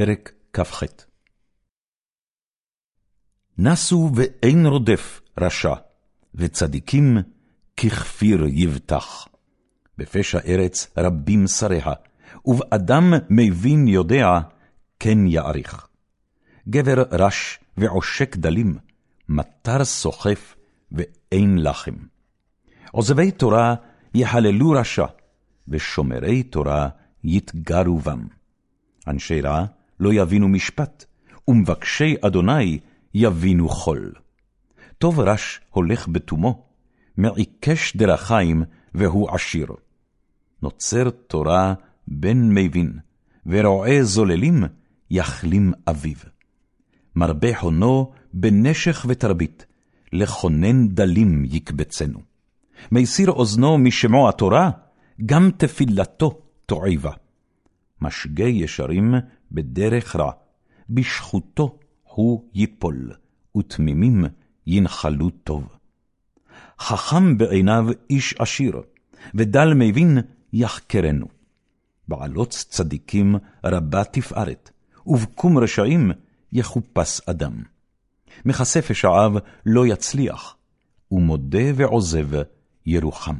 פרק כ"ח נסו ואין רודף רשע, וצדיקים ככפיר יבטח. בפשע ארץ רבים שריה, ובאדם מבין יודע, כן יעריך. גבר רש ועושק דלים, מטר סוחף ואין לחם. עוזבי תורה יחללו רשע, ושומרי תורה יתגרו בם. אנשי רע לא יבינו משפט, ומבקשי אדוני יבינו חול. טוב רש הולך בתומו, מעיקש דרכים והוא עשיר. נוצר תורה בן מבין, ורועה זוללים יחלים אביו. מרבה הונו בנשך ותרבית, לכונן דלים יקבצנו. מסיר אוזנו משמוע התורה, גם תפילתו תועבה. משגה ישרים בדרך רע, בשחוטו הוא ייפול, ותמימים ינחלו טוב. חכם בעיניו איש עשיר, ודל מבין יחקרנו. בעלות צדיקים רבה תפארת, ובקום רשעים יחופש אדם. מכסה פשעיו לא יצליח, ומודה ועוזב ירוחם.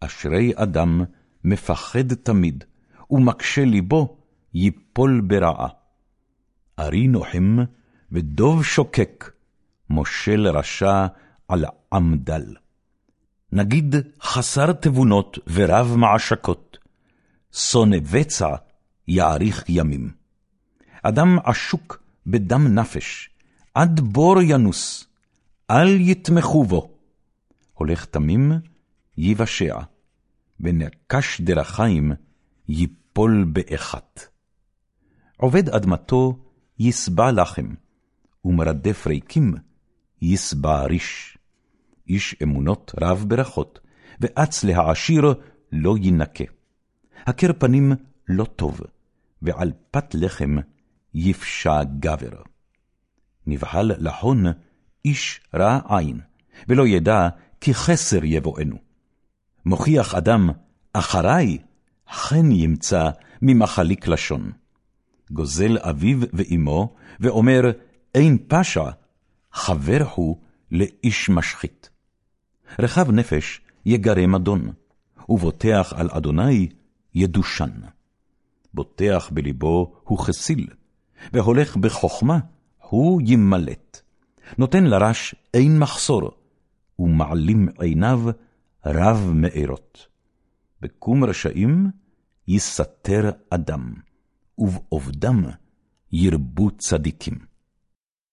אשרי אדם מפחד תמיד, ומקשה ליבו ייפול ברעה. ארי נוחם ודוב שוקק, מושל רשע על עם דל. נגיד חסר תבונות ורב מעשקות, שונא בצע יאריך ימים. אדם עשוק בדם נפש, עד בור ינוס, אל יתמכו בו. הולך תמים, יבשע, ונקש דרכים, ייפול באחת. עובד אדמתו, יסבע לחם, ומרדף ריקים, יסבע ריש. איש אמונות רב ברכות, ואץ להעשיר לא ינקה. הכר פנים לא טוב, ועל פת לחם יפשע גבר. נבהל לחון איש רע עין, ולא ידע כי חסר יבואנו. מוכיח אדם, אחרי, חן ימצא ממחליק לשון. גוזל אביו ואמו, ואומר, אין פשע, חבר הוא לאיש משחית. רחב נפש יגרם אדון, ובוטח על אדוני ידושן. בוטח בלבו הוא חסיל, והולך בחכמה הוא ימלט. נותן לרש אין מחסור, ומעלים עיניו רב מארות. בקום רשעים יסתר אדם, ובעובדם ירבו צדיקים.